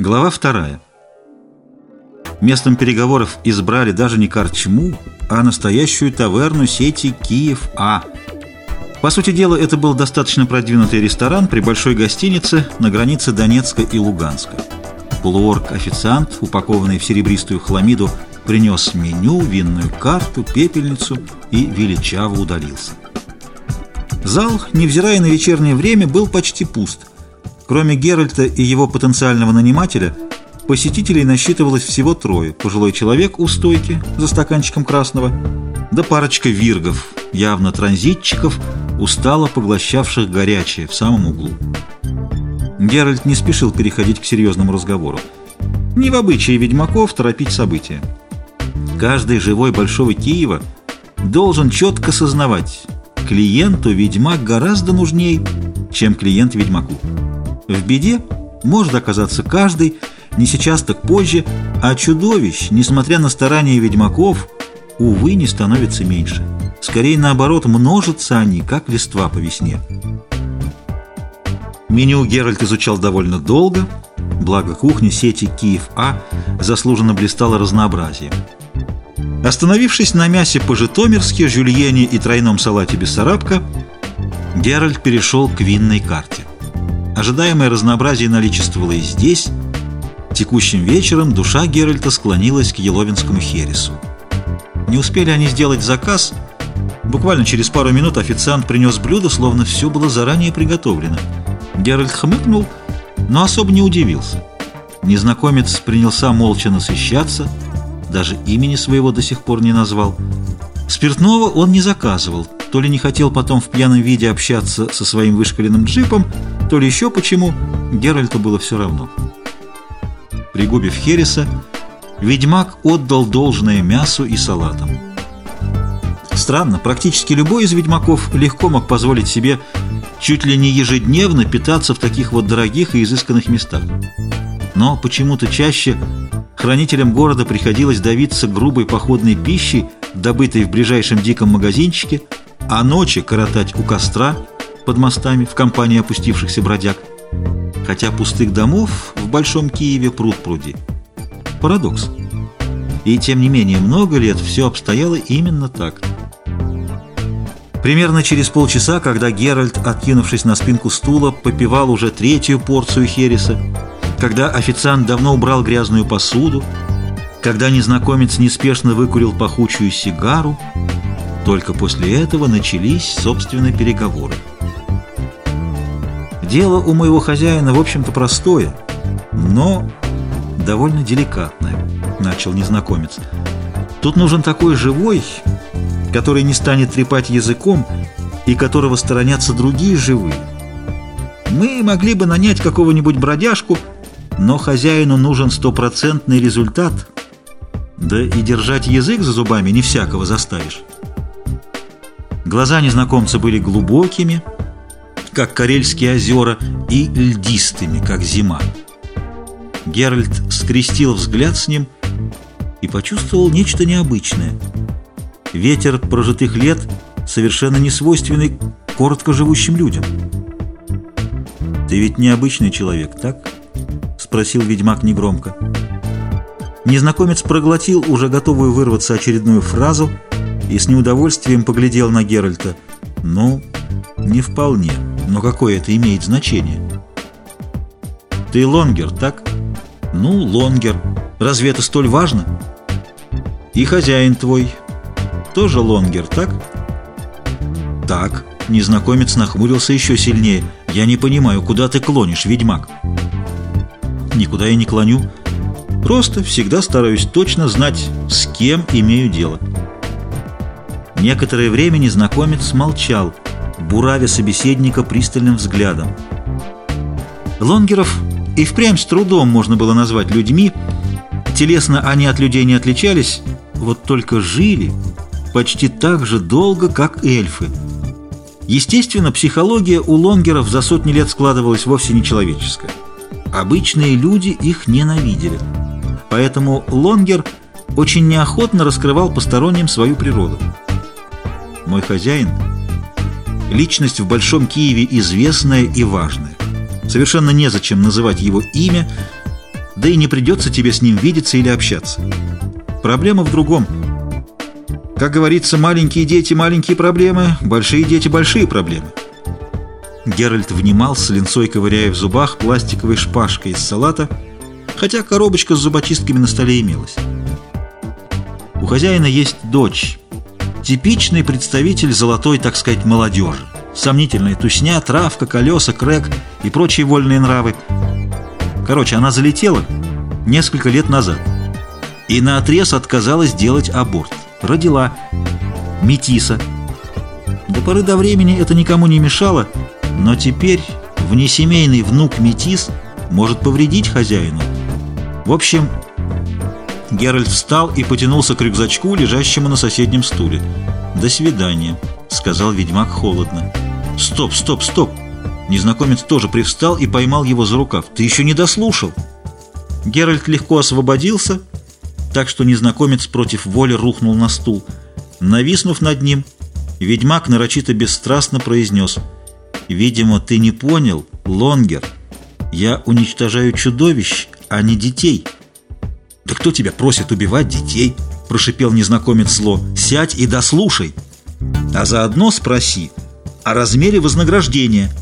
Глава вторая. Местом переговоров избрали даже не корчму, а настоящую таверну сети «Киев-А». По сути дела, это был достаточно продвинутый ресторан при большой гостинице на границе Донецка и Луганска. Полуорг-официант, упакованный в серебристую хламиду, принес меню, винную карту, пепельницу и величаво удалился. Зал, невзирая на вечернее время, был почти пуст. Кроме Геральта и его потенциального нанимателя, посетителей насчитывалось всего трое. Пожилой человек у стойки за стаканчиком красного, да парочка виргов, явно транзитчиков, устало поглощавших горячее в самом углу. Геральт не спешил переходить к серьезному разговору. Не в обычае ведьмаков торопить события. Каждый живой Большого Киева должен четко сознавать, клиенту ведьмак гораздо нужней, чем клиент ведьмаку. В беде может оказаться каждый, не сейчас, так позже, а чудовищ, несмотря на старания ведьмаков, увы, не становится меньше. Скорее, наоборот, множатся они, как листва по весне. Меню Геральт изучал довольно долго, благо кухня сети «Киев-А» заслуженно блистала разнообразием. Остановившись на мясе по-житомерски, жюльене и тройном салате Бессарабка, Геральт перешел к винной карте. Ожидаемое разнообразие наличествовало и здесь. Текущим вечером душа Геральта склонилась к Еловинскому хересу. Не успели они сделать заказ. Буквально через пару минут официант принес блюдо, словно все было заранее приготовлено. Геральт хмыкнул, но особо не удивился. Незнакомец принялся молча насыщаться, даже имени своего до сих пор не назвал. Спиртного он не заказывал, то ли не хотел потом в пьяном виде общаться со своим вышкаленным джипом, то ли еще почему, Геральту было все равно. Пригубив Хереса, ведьмак отдал должное мясу и салатам. Странно, практически любой из ведьмаков легко мог позволить себе чуть ли не ежедневно питаться в таких вот дорогих и изысканных местах. Но почему-то чаще хранителям города приходилось давиться грубой походной пищей, добытой в ближайшем диком магазинчике, а ночи коротать у костра – под мостами в компании опустившихся бродяг, хотя пустых домов в Большом Киеве пруд пруди. Парадокс. И тем не менее, много лет все обстояло именно так. Примерно через полчаса, когда Геральт, откинувшись на спинку стула, попивал уже третью порцию хереса, когда официант давно убрал грязную посуду, когда незнакомец неспешно выкурил пахучую сигару, только после этого начались, собственно, переговоры. Дело у моего хозяина, в общем-то, простое, но довольно деликатное, начал незнакомец. Тут нужен такой живой, который не станет трепать языком и которого сторонятся другие живые. Мы могли бы нанять какого-нибудь бродяжку, но хозяину нужен стопроцентный результат. Да и держать язык за зубами не всякого заставишь. Глаза незнакомца были глубокими, как Карельские озера, и льдистыми, как зима. Геральт скрестил взгляд с ним и почувствовал нечто необычное. Ветер прожитых лет совершенно не свойственный коротко живущим людям. «Ты ведь необычный человек, так?» — спросил ведьмак негромко. Незнакомец проглотил уже готовую вырваться очередную фразу и с неудовольствием поглядел на Геральта. «Ну, не вполне». Но какое это имеет значение? Ты лонгер, так? Ну, лонгер. Разве это столь важно? И хозяин твой тоже лонгер, так? Так. Незнакомец нахмурился еще сильнее. Я не понимаю, куда ты клонишь, ведьмак? Никуда я не клоню. Просто всегда стараюсь точно знать, с кем имею дело. Некоторое время незнакомец молчал буравя собеседника пристальным взглядом. Лонгеров и впрямь с трудом можно было назвать людьми. Телесно они от людей не отличались, вот только жили почти так же долго, как эльфы. Естественно, психология у лонгеров за сотни лет складывалась вовсе не человеческая. Обычные люди их ненавидели. Поэтому лонгер очень неохотно раскрывал посторонним свою природу. Мой хозяин – Личность в Большом Киеве известная и важная. Совершенно незачем называть его имя, да и не придется тебе с ним видеться или общаться. Проблема в другом. Как говорится, маленькие дети – маленькие проблемы, большие дети – большие проблемы. Геральт внимал, с линцой ковыряя в зубах пластиковой шпажкой из салата, хотя коробочка с зубочистками на столе имелась. У хозяина есть дочь, типичный представитель золотой, так сказать, молодежи. Сомнительная тусня, травка, колеса, крэк и прочие вольные нравы. Короче, она залетела несколько лет назад и наотрез отказалась делать аборт. Родила метиса. До поры до времени это никому не мешало, но теперь внесемейный внук метис может повредить хозяину. В общем, Геральт встал и потянулся к рюкзачку, лежащему на соседнем стуле. «До свидания», — сказал ведьмак холодно. «Стоп, стоп, стоп!» Незнакомец тоже привстал и поймал его за рукав. «Ты еще не дослушал!» Геральт легко освободился, так что незнакомец против воли рухнул на стул. Нависнув над ним, ведьмак нарочито бесстрастно произнес «Видимо, ты не понял, Лонгер, я уничтожаю чудовищ, а не детей». «Да кто тебя просит убивать детей?» – прошипел незнакомец зло. «Сядь и дослушай, а заодно спроси о размере вознаграждения».